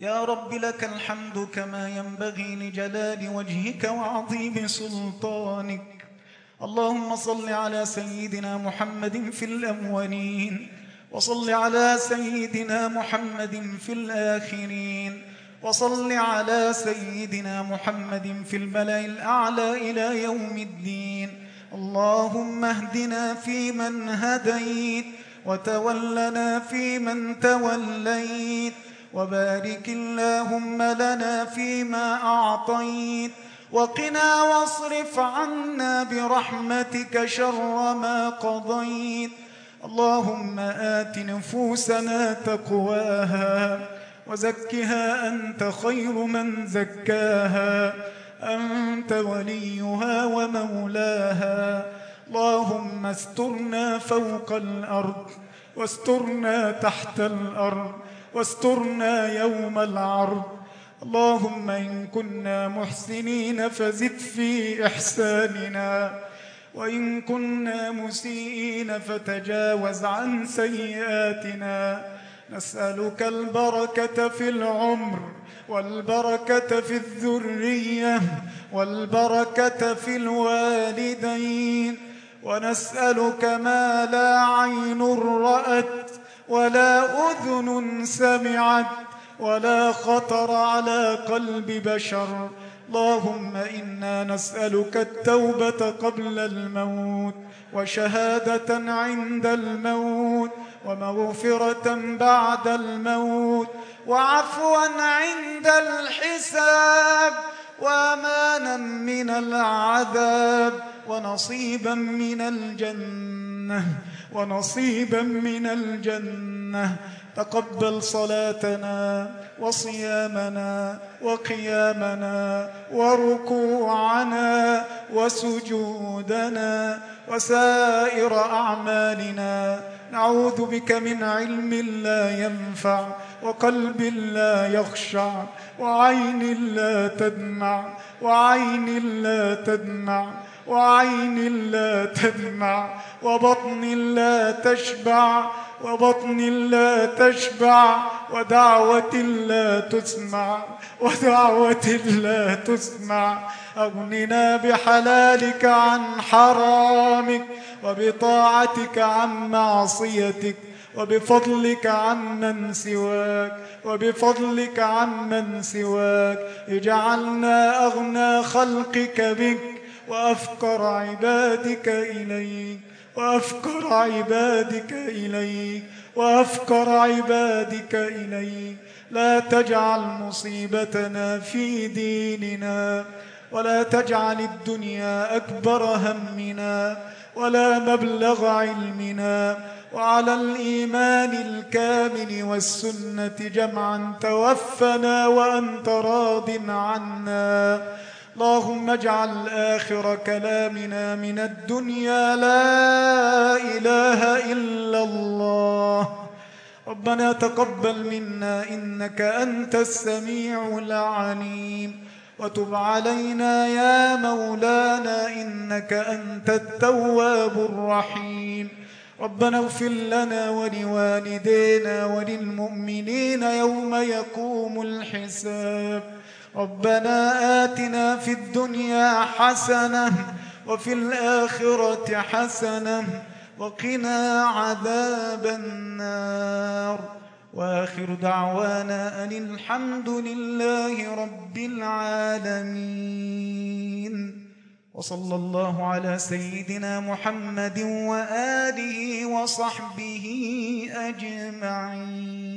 يا رب لك الحمد كما ينبغي لجلال وجهك وعظيم سلطانك. اللهم صل على سيدنا محمد في الأولين وصل على سيدنا محمد في الآخرين وصل على سيدنا محمد في الملأ الأعلى إلى يوم الدين. اللهم اهدنا فيمن هديت وتولنا فيمن توليت. وبارك اللهم لنا فيما أعطيت وقنا واصرف عنا برحمتك شر ما قضيت اللهم آت نفوسنا تقواها وزكها أنت خير من زكاها أنت وليها ومولاها اللهم استرنا فوق الأرض واسترنا تحت الأرض واسترنا يوم العرض. اللهم إن كنا محسنين فزد في إحساننا. وإن كنا مسيئين فتجاوز عن سيئاتنا. نسألك البركة في العمر والبركة في الذرية والبركة في الوالدين. ونسألك ما لا عين رأت ولا أذن سمعت ولا خطر على قلب بشر. اللهم إنا نسألك التوبة قبل الموت وشهادة عند الموت ومغفرة بعد الموت وعفوا عند الحساب وأمانا من العذاب ونصيبا من الجنة ونصيبا من الجنة. تقبل صلاتنا وصيامنا وقيامنا وركوعنا وسجودنا وسائر أعمالنا. نعوذ بك من علم لا ينفع وقلب لا يخشع وعين لا تدمع وعين لا تدمع وعين لا تدمع وبطن لا تشبع وبطن لا تشبع ودعوة لا تسمع ودعوة لا تسمع. أغننا بحلالك عن حرامك وبطاعتك عن معصيتك وبفضلك عن من سواك وبفضلك عن من سواك. اجعلنا أغنى خلقك بك وأفقر عبادك إليك وأفقر عبادك إليك وأفقر عبادك إليك. لا تجعل مصيبتنا في ديننا ولا تجعل الدنيا أكبر همنا ولا مبلغ علمنا. وعلى الإيمان الكامل والسنة جمعا توفنا وأنت راض عنا. اللهم اجعل آخر كلامنا من الدنيا لا إله إلا الله. ربنا تقبل منا إنك أنت السميع العليم. وتب علينا يا مولانا إنك أنت التواب الرحيم. ربنا اغفر لنا ولوالدينا وللمؤمنين يوم يقوم الحساب. ربنا آتنا في الدنيا حسنة وفي الآخرة حسنة وقنا عذاب النار. وآخر دعوانا أن الحمد لله رب العالمين. وصلى الله على سيدنا محمد وآله وصحبه أجمعين.